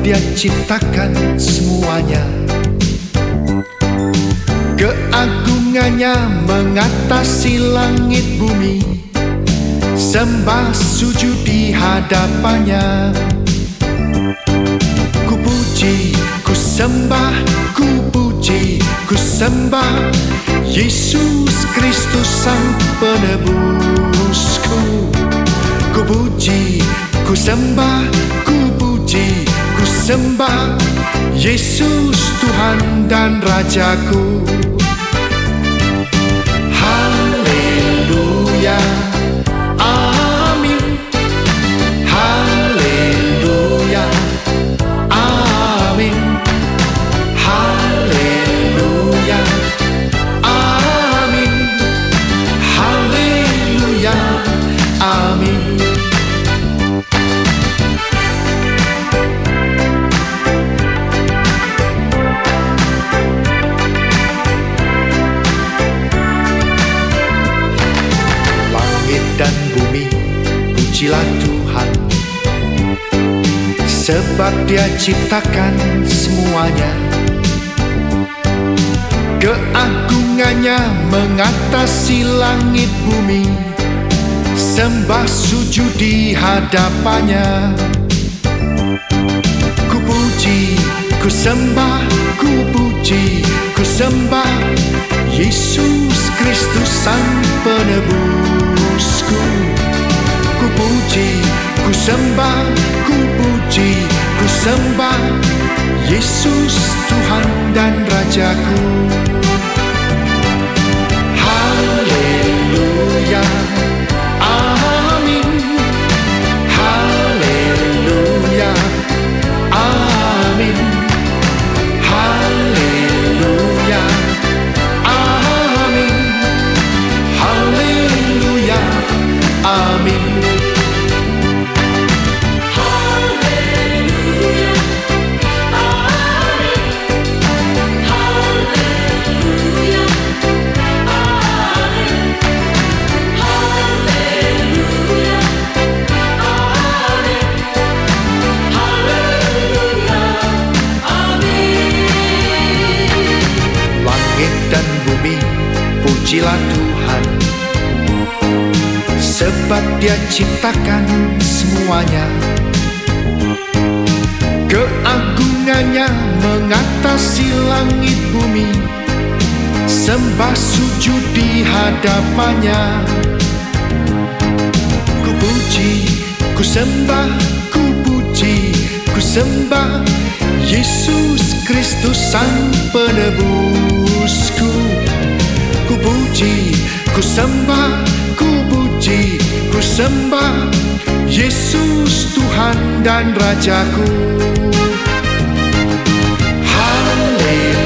dia ciptakan semuanya. Keagungannya mengatasi langit bumi Sembah sujud di hadapannya. Ku puji, ku sembah, ku puji, ku sembah Yesus Kristus Sang Penebusku. Ku puji, ku sembah, ku sembah Yesus Tuhan dan Rajaku pujilah Tuhan. Sebab dia ciptakan semuanya. Keagungannya mengatasi langit bumi. Sembah sujud di hadapannya. Ku puji, ku sembah, ku puji, ku sembah Yesus Kristus Sang Penebusku ku puji, ku sembah Yesus Tuhan dan Rajaku. Haleluya Amin. Haleluya Amin. Haleluya Amin. Haleluya Amin pujilah Tuhan. Sebab dia ciptakan semuanya. Keagungannya mengatasi langit bumi Sembah sujud di hadapannya. Ku puji, ku sembah, ku puji, ku sembah Yesus Kristus Sang Penebusku Ku puji, ku sembah, ku puji, ku sembah Yesus Tuhan dan Rajaku. Haleluya